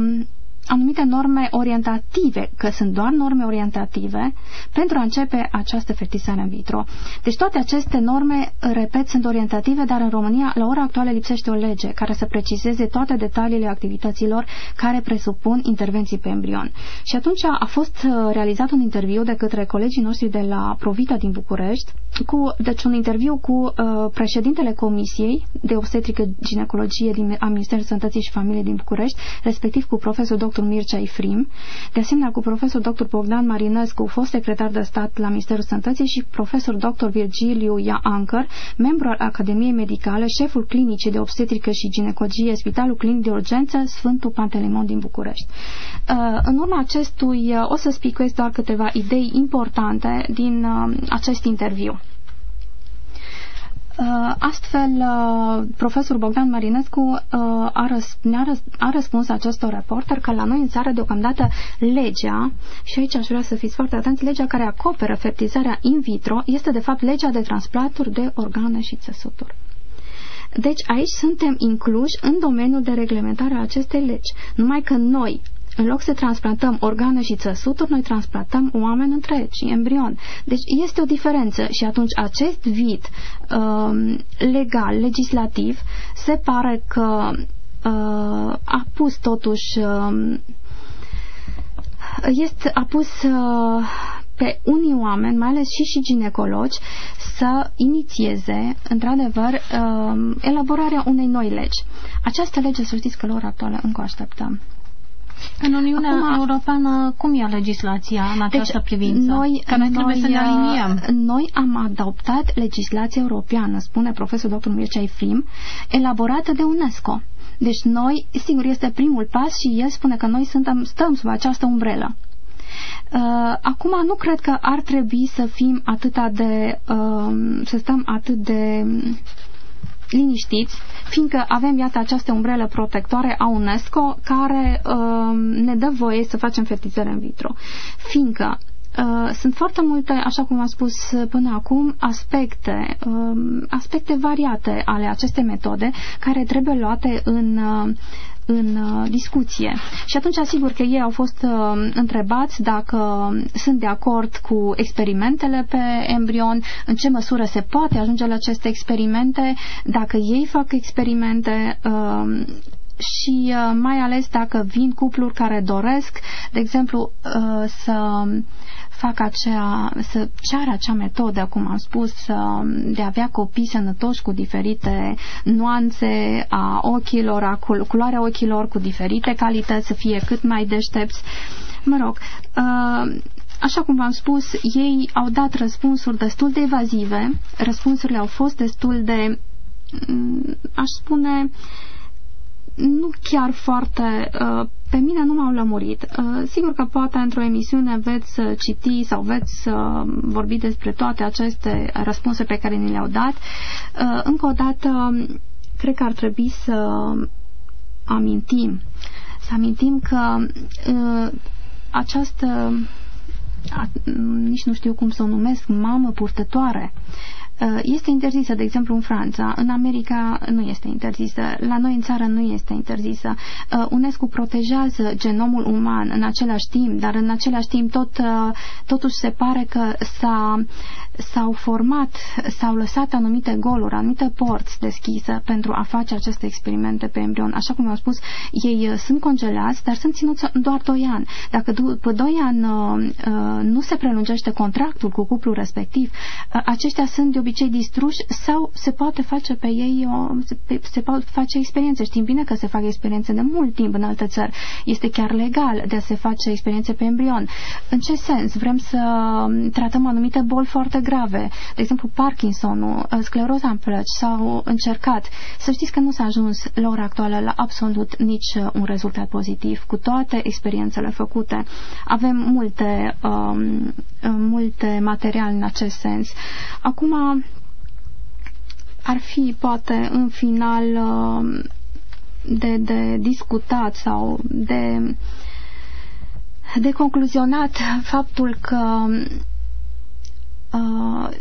anumite norme orientative, că sunt doar norme orientative, pentru a începe această fertilizare în vitro. Deci toate aceste norme, repet, sunt orientative, dar în România, la ora actuală, lipsește o lege care să precizeze toate detaliile activităților care presupun intervenții pe embrion. Și atunci a fost uh, realizat un interviu de către colegii noștri de la Provita din București, cu, deci un interviu cu uh, președintele Comisiei de Obstetrică Ginecologie din, a Ministerului Sănătății și Familiei din București, respectiv cu profesor dr dr. Mircea Ifrim, de asemenea cu profesor dr. Bogdan Marinescu, fost secretar de stat la Ministerul Sănătății și profesor dr. Virgiliu Ia Anker, membru al Academiei Medicale, șeful clinicii de obstetrică și ginecologie, Spitalul Clinic de Urgență Sfântul Pantelimon din București. Uh, în urma acestui uh, o să spicuiesc doar câteva idei importante din uh, acest interviu. Uh, astfel, uh, profesorul Bogdan Marinescu uh, a, răs, a, răs, a răspuns acestor reporter că la noi în țară deocamdată legea, și aici aș vrea să fiți foarte atenți, legea care acoperă fertilizarea in vitro este de fapt legea de transplanturi de organe și țesuturi. Deci aici suntem incluși în domeniul de reglementare a acestei legi, numai că noi, în loc să transplantăm organe și țăsuturi, noi transplantăm oameni întregi, embrion. Deci este o diferență și atunci acest vid uh, legal, legislativ, se pare că uh, a pus totuși uh, este a pus uh, pe unii oameni, mai ales și și ginecologi, să inițieze, într-adevăr, uh, elaborarea unei noi legi. Această lege, să știți că la ora actuală încă o așteptăm. În Uniunea Acum, Europeană, cum e legislația în deci, această privință? Noi, Că noi, noi trebuie să ne aliniem. Noi am adoptat legislația europeană, spune profesor dr. Mircea Ifrim, elaborată de UNESCO. Deci noi, sigur, este primul pas și el spune că noi suntem, stăm sub această umbrelă. Uh, acum nu cred că ar trebui să fim atât de, uh, să stăm atât de liniștiți, fiindcă avem, iată, această umbrelă protectoare a UNESCO care uh, ne dă voie să facem fertilizare în vitro. Fiindcă Uh, sunt foarte multe, așa cum am spus până acum, aspecte, uh, aspecte variate ale acestei metode care trebuie luate în, uh, în uh, discuție. Și atunci, asigur că ei au fost uh, întrebați dacă sunt de acord cu experimentele pe embrion, în ce măsură se poate ajunge la aceste experimente, dacă ei fac experimente uh, și mai ales dacă vin cupluri care doresc, de exemplu, să fac acea, să ceară acea metodă, cum am spus, de a avea copii sănătoși cu diferite nuanțe a ochilor, a culoarea ochilor, cu diferite calități, să fie cât mai deștepți. Mă rog, uh, Așa cum v-am spus, ei au dat răspunsuri destul de evazive, răspunsurile au fost destul de, mm, aș spune, nu chiar foarte uh, pe mine nu m-au lămurit. Uh, sigur că poate într-o emisiune veți citi sau veți vorbi despre toate aceste răspunsuri pe care ni le-au dat. Uh, încă o dată, cred că ar trebui să amintim, să amintim că uh, această, nici nu știu cum să o numesc, mamă purtătoare, Uh, este interzisă, de exemplu, în Franța. În America nu este interzisă. La noi în țară nu este interzisă. Uh, UNESCO protejează genomul uman în același timp, dar în același timp tot, uh, totuși se pare că s-a, s-au format, s-au lăsat anumite goluri, anumite porți deschise pentru a face aceste experimente pe embrion. Așa cum au spus, ei sunt congelați, dar sunt ținuți doar 2 ani. Dacă după 2 ani nu se prelungește contractul cu cuplul respectiv, aceștia sunt de obicei distruși sau se poate face pe ei, o, se, se poate face experiențe. Știm bine că se fac experiențe de mult timp în alte țări. Este chiar legal de a se face experiențe pe embrion. În ce sens? Vrem să tratăm anumite boli foarte grave, de exemplu Parkinson, scleroza în plăci sau încercat. Să știți că nu s-a ajuns la ora actuală la absolut nici un rezultat pozitiv cu toate experiențele făcute. Avem multe, um, multe material în acest sens. Acum, ar fi poate în final um, de, de discutat sau de, de concluzionat faptul că Uh,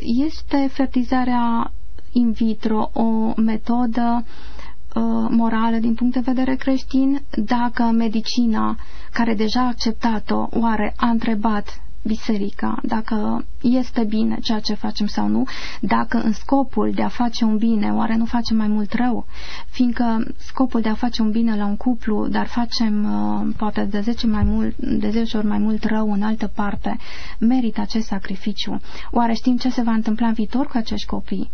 este fertilizarea in vitro o metodă uh, morală din punct de vedere creștin, dacă medicina care deja a acceptat-o oare a întrebat biserica, dacă este bine ceea ce facem sau nu, dacă în scopul de a face un bine, oare nu facem mai mult rău? Fiindcă scopul de a face un bine la un cuplu, dar facem uh, poate de 10, mai mult, de 10 ori mai mult rău în altă parte, merită acest sacrificiu. Oare știm ce se va întâmpla în viitor cu acești copii?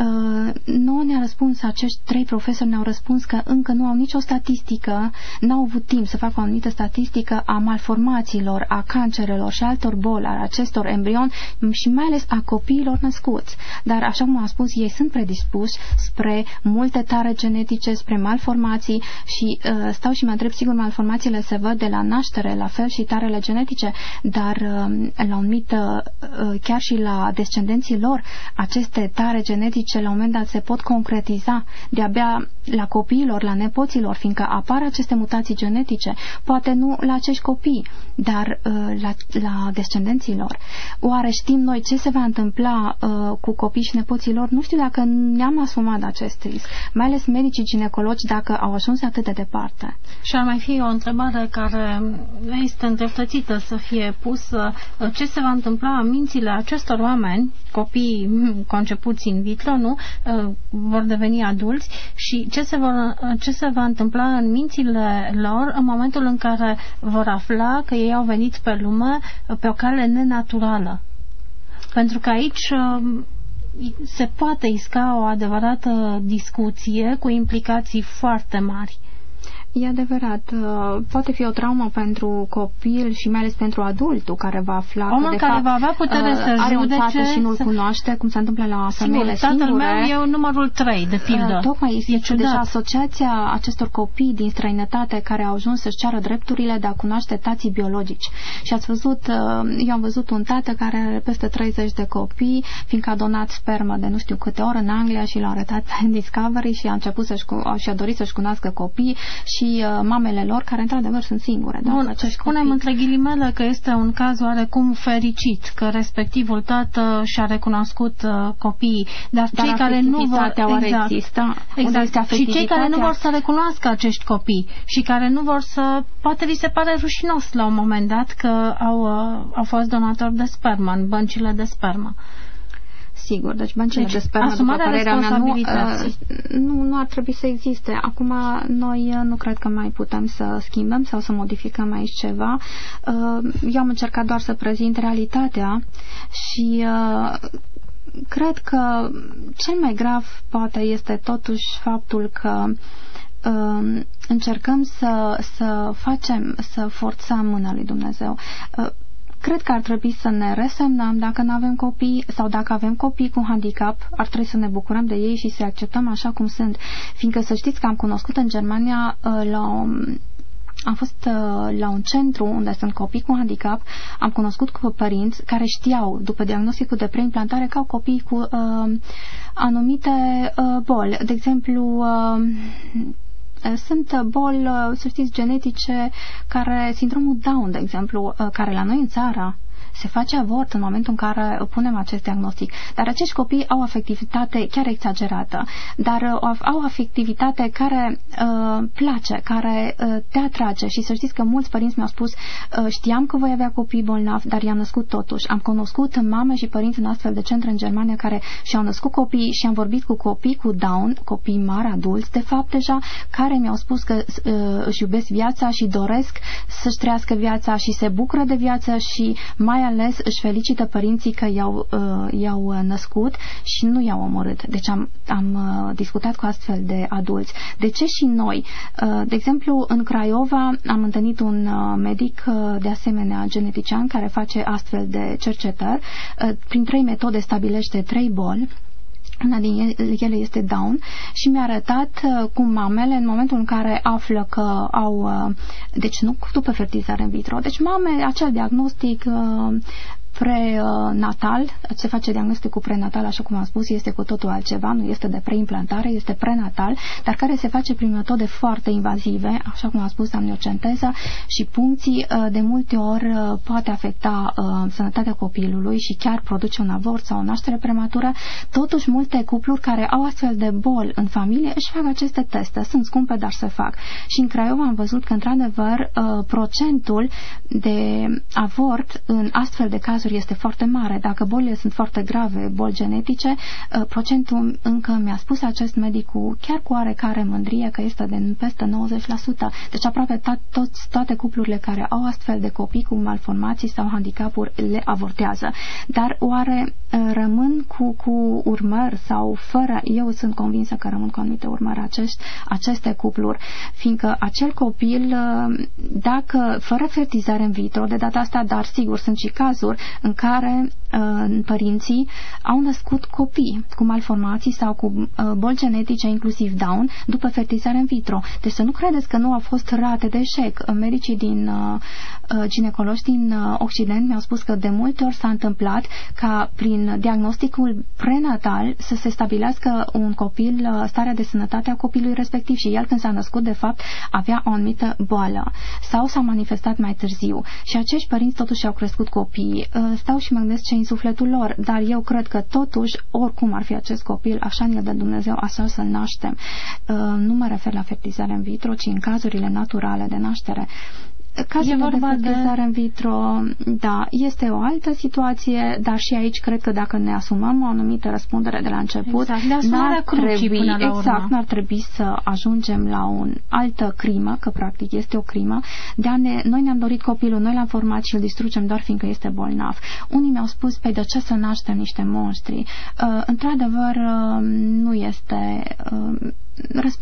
Uh, nu ne-a răspuns, acești trei profesori ne-au răspuns că încă nu au nicio statistică, n-au avut timp să facă o anumită statistică a malformațiilor, a cancerelor și altor boli al acestor embrioni și mai ales a copiilor născuți. Dar, așa cum am spus, ei sunt predispuși spre multe tare genetice, spre malformații și uh, stau și mă întreb, sigur, malformațiile se văd de la naștere, la fel și tarele genetice, dar uh, la un mit, uh, chiar și la descendenții lor, aceste tare genetice la un moment dat se pot concretiza de-abia la copiilor, la nepoților, fiindcă apar aceste mutații genetice, poate nu la acești copii, dar uh, la, la descendenților. Oare știm noi ce se va întâmpla uh, cu copii și nepoții lor? Nu știu dacă ne-am asumat de acest risc, mai ales medicii ginecologi dacă au ajuns atât de departe. Și ar mai fi o întrebare care este îndreptățită să fie pusă. Ce se va întâmpla în mințile acestor oameni, copii concepuți in vitro, nu? Uh, vor deveni adulți și ce se, vor, ce se va întâmpla în mințile lor în momentul în care vor afla că ei au venit pe lume pe o cale nenaturală. Pentru că aici um, se poate isca o adevărată discuție cu implicații foarte mari. E adevărat. Uh, poate fi o traumă pentru copil și mai ales pentru adultul care va afla Omul că, de care fapt, va avea putere uh, să are un tată și nu-l să... cunoaște, cum se întâmplă la femeile Sigur, tatăl singure. meu e numărul 3, de pildă. Uh, tocmai e este deja asociația acestor copii din străinătate care au ajuns să-și ceară drepturile de a cunoaște tații biologici. Și ați văzut, eu am văzut un tată care are peste 30 de copii, fiindcă a donat spermă de nu știu câte ori în Anglia și l-a arătat pe Discovery și a început să-și, și-a dorit să-și cunoască copii și mamele femeile lor, care într-adevăr sunt singure. Da, Bun, spunem copii. între ghilimele că este un caz oarecum fericit, că respectivul tată și-a recunoscut uh, copiii, dar, dar cei care nu vor... Oare exact, exista? exact. Și cei care nu vor să recunoască acești copii și care nu vor să... Poate li se pare rușinos la un moment dat că au, uh, au fost donatori de spermă în băncile de spermă sigur. Deci băncile deci, de spermă, după părerea mea, nu, uh, nu, nu ar trebui să existe. Acum, noi uh, nu cred că mai putem să schimbăm sau să modificăm aici ceva. Uh, eu am încercat doar să prezint realitatea și cred că cel mai grav poate este totuși faptul că încercăm să, să facem, să forțăm mâna lui Dumnezeu. Cred că ar trebui să ne resemnăm dacă nu avem copii sau dacă avem copii cu handicap, ar trebui să ne bucurăm de ei și să acceptăm așa cum sunt. Fiindcă să știți că am cunoscut în Germania uh, la o am fost uh, la un centru unde sunt copii cu handicap, am cunoscut cu părinți care știau, după diagnosticul de preimplantare, că au copii cu uh, anumite uh, boli. De exemplu, uh, sunt boli, să știți, genetice care, sindromul Down, de exemplu, care la noi în țară se face avort în momentul în care punem acest diagnostic. Dar acești copii au afectivitate chiar exagerată, dar uh, au afectivitate care uh, place, care uh, te atrage și să știți că mulți părinți mi-au spus uh, știam că voi avea copii bolnavi, dar i-am născut totuși. Am cunoscut mame și părinți în astfel de centre în Germania care și-au născut copii și am vorbit cu copii cu Down, copii mari, adulți, de fapt deja, care mi-au spus că uh, își iubesc viața și doresc să-și trăiască viața și se bucură de viață și mai ales își felicită părinții că i-au, uh, i-au uh, născut și nu i-au omorât. Deci am, am uh, discutat cu astfel de adulți. De ce și noi? Uh, de exemplu, în Craiova am întâlnit un uh, medic, uh, de asemenea genetician, care face astfel de cercetări. Uh, prin trei metode stabilește trei boli una din ele este Down și mi-a arătat uh, cum mamele, în momentul în care află că au, uh, deci nu după fertilizare în vitro, deci mame, acel diagnostic uh, prenatal, se face diagnosticul prenatal, așa cum am spus, este cu totul altceva, nu este de preimplantare, este prenatal, dar care se face prin metode foarte invazive, așa cum am spus, amniocenteza și puncții de multe ori poate afecta sănătatea copilului și chiar produce un avort sau o naștere prematură. Totuși, multe cupluri care au astfel de boli în familie își fac aceste teste. Sunt scumpe, dar se fac. Și în Craiova am văzut că, într-adevăr, procentul de avort în astfel de cazuri este foarte mare. Dacă bolile sunt foarte grave, boli genetice, uh, procentul încă mi-a spus acest medic cu, chiar cu oarecare mândrie că este de peste 90%. Deci aproape toți, toate cuplurile care au astfel de copii cu malformații sau handicapuri le avortează. Dar oare uh, rămân cu, cu urmări sau fără? Eu sunt convinsă că rămân cu anumite urmări acești, aceste cupluri, fiindcă acel copil, uh, dacă fără fertilizare în vitro, de data asta, dar sigur sunt și cazuri în care uh, părinții au născut copii cu malformații sau cu uh, boli genetice, inclusiv Down, după fertilizare în vitro. Deci să nu credeți că nu au fost rate de eșec. Medicii din uh, ginecologi din Occident mi-au spus că de multe ori s-a întâmplat ca prin diagnosticul prenatal să se stabilească un copil, starea de sănătate a copilului respectiv și el când s-a născut, de fapt, avea o anumită boală sau s-a manifestat mai târziu. Și acești părinți totuși au crescut copii. Stau și mă gândesc ce în sufletul lor, dar eu cred că totuși, oricum ar fi acest copil, așa ne de Dumnezeu, așa să-l naștem. Nu mă refer la fertilizare în vitro, ci în cazurile naturale de naștere. Cazul de fertilizare de... în vitro, da, este o altă situație, dar și aici cred că dacă ne asumăm o anumită răspundere de la început, exact, n-ar trebui, până la exact, n-ar trebui să ajungem la o altă crimă, că practic este o crimă, de a ne, noi ne-am dorit copilul, noi l-am format și îl distrugem doar fiindcă este bolnav. Unii mi-au spus, pe de ce să naștem niște monștri? Uh, într-adevăr, uh, nu este...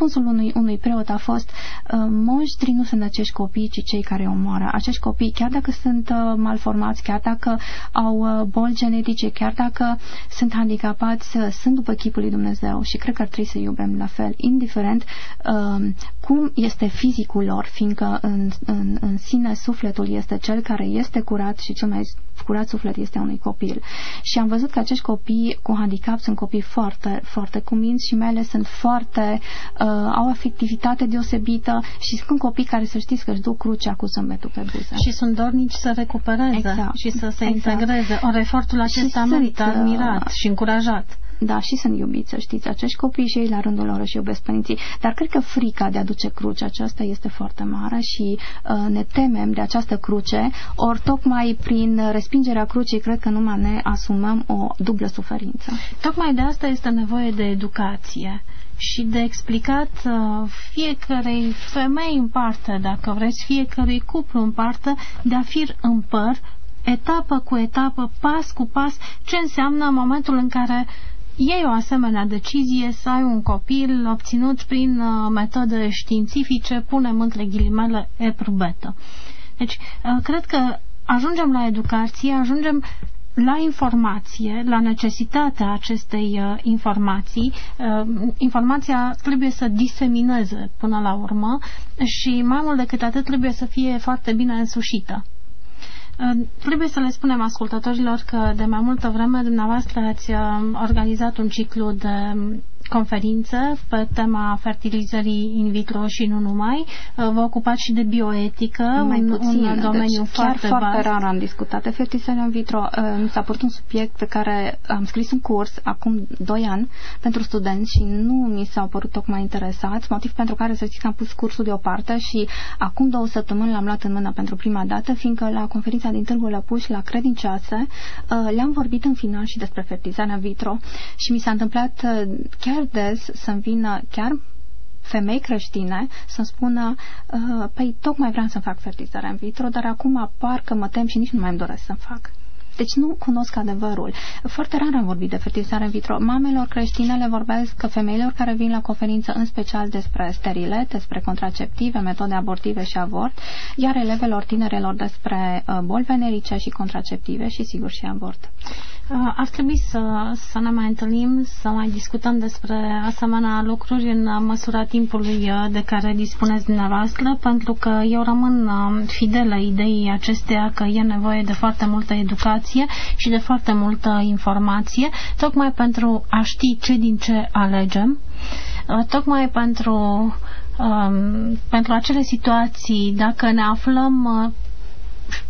Uh, răspunsul unui, unui preot a fost uh, monștrii nu sunt acești copii, ci cei care omoară. Acești copii, chiar dacă sunt uh, malformați, chiar dacă au uh, boli genetice, chiar dacă sunt handicapați, uh, sunt după chipul lui Dumnezeu și cred că ar trebui să iubim la fel, indiferent uh, cum este fizicul lor, fiindcă în, în, în sine sufletul este cel care este curat și cel mai curat suflet este unui copil. Și am văzut că acești copii cu handicap sunt copii foarte, foarte cuminți și mai ales sunt foarte, uh, au afectivitate deosebită și sunt copii care să știți că își duc crucea cu zâmbetul pe buze. Și sunt dornici să recupereze exact. și să se exact. integreze. Ori efortul acesta merită uh, admirat și încurajat da, și sunt iubiți, să știți, acești copii și ei la rândul lor își iubesc părinții, dar cred că frica de a duce cruce aceasta este foarte mare și uh, ne temem de această cruce, ori tocmai prin respingerea crucii cred că numai ne asumăm o dublă suferință. Tocmai de asta este nevoie de educație și de explicat uh, fiecarei femei în parte, dacă vreți, fiecărui cuplu în parte, de a fi în păr, etapă cu etapă, pas cu pas, ce înseamnă momentul în care iei o asemenea decizie să ai un copil obținut prin uh, metode științifice, punem între ghilimele eprubetă. Deci, uh, cred că ajungem la educație, ajungem la informație, la necesitatea acestei uh, informații. Uh, informația trebuie să disemineze până la urmă și mai mult decât atât trebuie să fie foarte bine însușită. Trebuie să le spunem ascultătorilor că de mai multă vreme dumneavoastră ați uh, organizat un ciclu de conferință pe tema fertilizării in vitro și nu numai. Uh, vă ocupați și de bioetică, Mai un, puțin, un domeniu deci foarte chiar foarte vast. rar am discutat de fertilizarea in vitro. Uh, mi s-a părut un subiect pe care am scris un curs acum 2 ani pentru studenți și nu mi s-au părut tocmai interesați, motiv pentru care să știți că am pus cursul deoparte și acum două săptămâni l-am luat în mână pentru prima dată, fiindcă la conferința din Târgu Lăpuș, la Credincioase, uh, le-am vorbit în final și despre fertilizarea in vitro și mi s-a întâmplat chiar chiar des să-mi vină chiar femei creștine să-mi spună uh, păi tocmai vreau să fac fertilizarea în vitro, dar acum parcă mă tem și nici nu mai îmi doresc să fac. Deci nu cunosc adevărul. Foarte rar am vorbit de fertilizare în vitro. Mamelor creștine le vorbesc că femeilor care vin la conferință în special despre sterile, despre contraceptive, metode abortive și avort, iar elevelor tinerelor despre uh, boli venerice și contraceptive și sigur și avort. Uh, ar trebui să, să ne mai întâlnim, să mai discutăm despre asemenea lucruri în măsura timpului uh, de care dispuneți dumneavoastră, pentru că eu rămân uh, fidelă ideii acesteia că e nevoie de foarte multă educație și de foarte multă informație, tocmai pentru a ști ce din ce alegem, tocmai pentru, um, pentru acele situații, dacă ne aflăm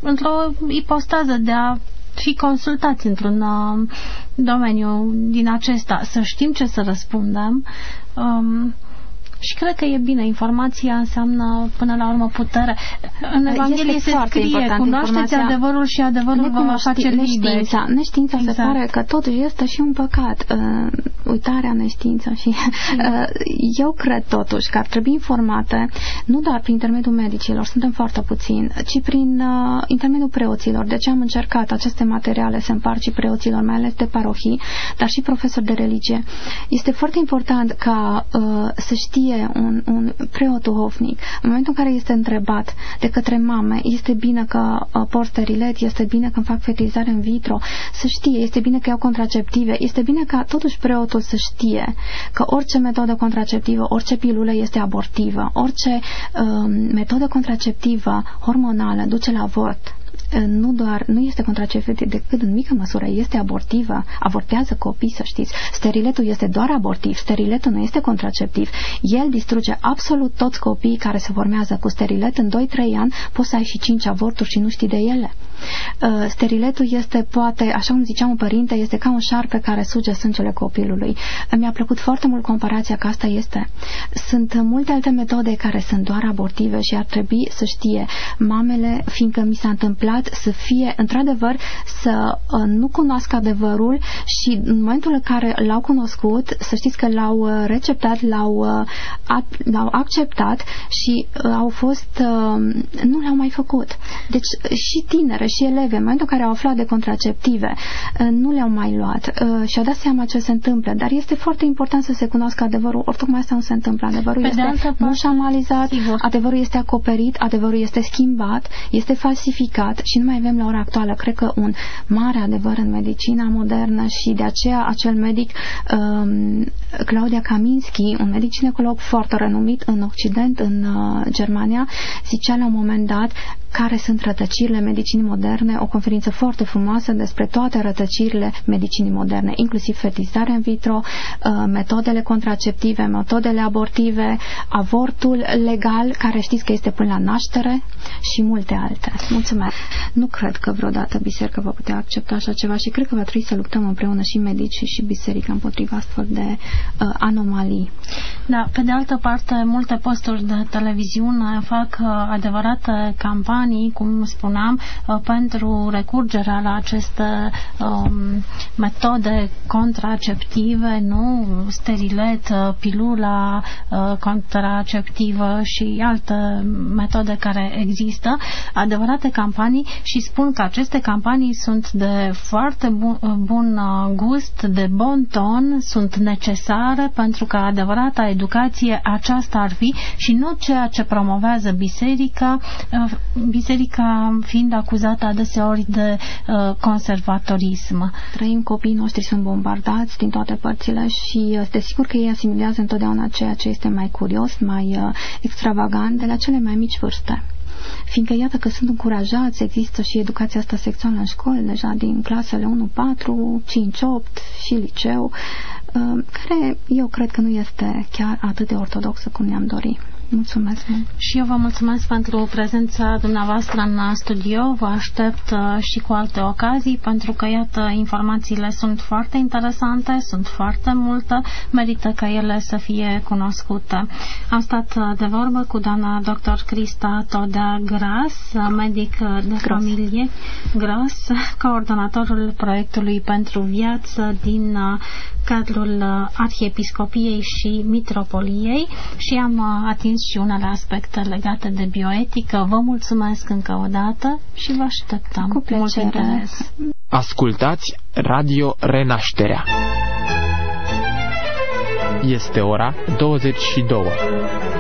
într-o ipostază de a fi consultați într-un uh, domeniu din acesta, să știm ce să răspundem. Um, și cred că e bine. Informația înseamnă, până la urmă, putere. În Evanghelie este se scrie, important, cunoașteți adevărul și adevărul vă va face neștiința. Neștiința exact. se pare că totuși este și un păcat. Uh, uitarea, neștiința și... Uh, eu cred totuși că ar trebui informate, nu doar prin intermediul medicilor, suntem foarte puțini, ci prin uh, intermediul preoților. De ce am încercat aceste materiale să împart și preoților, mai ales de parohii, dar și profesori de religie. Este foarte important ca uh, să știe știe un, un preot duhovnic, în momentul în care este întrebat de către mame, este bine că uh, por sterilet, este bine că fac fertilizare în vitro, să știe, este bine că iau contraceptive, este bine ca totuși preotul să știe că orice metodă contraceptivă, orice pilulă este abortivă, orice uh, metodă contraceptivă hormonală duce la avort nu doar, nu este contraceptiv decât în mică măsură, este abortivă, avortează copii, să știți. Steriletul este doar abortiv, steriletul nu este contraceptiv. El distruge absolut toți copiii care se formează cu sterilet. În 2-3 ani poți să ai și 5 avorturi și nu știi de ele. Uh, steriletul este, poate, așa cum ziceam un părinte, este ca un șarpe care suge sângele copilului. Mi-a plăcut foarte mult comparația că asta este. Sunt multe alte metode care sunt doar abortive și ar trebui să știe mamele, fiindcă mi s-a întâmplat să fie, într-adevăr, să uh, nu cunoască adevărul și în momentul în care l-au cunoscut, să știți că l-au uh, receptat, l-au, l-au acceptat și au fost, nu le-au mai făcut. Deci și tinere și eleve, în momentul în care au aflat de contraceptive, uh, nu le-au mai luat uh, și au dat seama ce se întâmplă. Dar este foarte important să se cunoască adevărul, ori tocmai asta nu se întâmplă. Adevărul Pe este mușamalizat, adevărul este acoperit, adevărul este schimbat, este falsificat și nu mai avem la ora actuală, cred că un mare adevăr în medicina modernă și de aceea acel medic um, Claudia Kaminski, un medic ginecolog foarte renumit în Occident, în uh, Germania, zicea la un moment dat care sunt rătăcirile medicinii moderne, o conferință foarte frumoasă despre toate rătăcirile medicinii moderne, inclusiv fertilizarea in vitro, uh, metodele contraceptive, metodele abortive, avortul legal, care știți că este până la naștere și multe alte. Mulțumesc! Nu cred că vreodată biserica va putea accepta așa ceva și cred că va trebui să luptăm împreună și medici și biserica împotriva astfel de uh, anomalii. Da, pe de altă parte, multe posturi de televiziune fac uh, adevărate campanii, cum spuneam, uh, pentru recurgerea la aceste um, metode contraceptive, nu? Sterilet, uh, pilula uh, contraceptivă și alte metode care există, adevărate campanii și spun că aceste campanii sunt de foarte bun, bun gust, de bon ton, sunt necesare pentru că adevărata educație aceasta ar fi și nu ceea ce promovează biserica, biserica fiind acuzată adeseori de uh, conservatorism. Trăim, copiii noștri sunt bombardați din toate părțile și uh, desigur că ei asimilează întotdeauna ceea ce este mai curios, mai uh, extravagant de la cele mai mici vârste fiindcă iată că sunt încurajați, există și educația asta sexuală în școli, deja din clasele 1, 4, 5, 8 și liceu, uh, care eu cred că nu este chiar atât de ortodoxă cum ne-am dorit. Mulțumesc mult. Și eu vă mulțumesc pentru prezența dumneavoastră în studio. Vă aștept uh, și cu alte ocazii, pentru că, iată, informațiile sunt foarte interesante, sunt foarte multe, merită ca ele să fie cunoscute. Am stat uh, de vorbă cu doamna dr. Crista Todea Gras, uh, medic de Gros. familie, Gras, coordonatorul proiectului pentru viață din cadrul Arhiepiscopiei și Mitropoliei și am atins și unele aspecte legate de bioetică. Vă mulțumesc încă o dată și vă așteptăm cu mult interes. Ascultați Radio Renașterea. Este ora 22.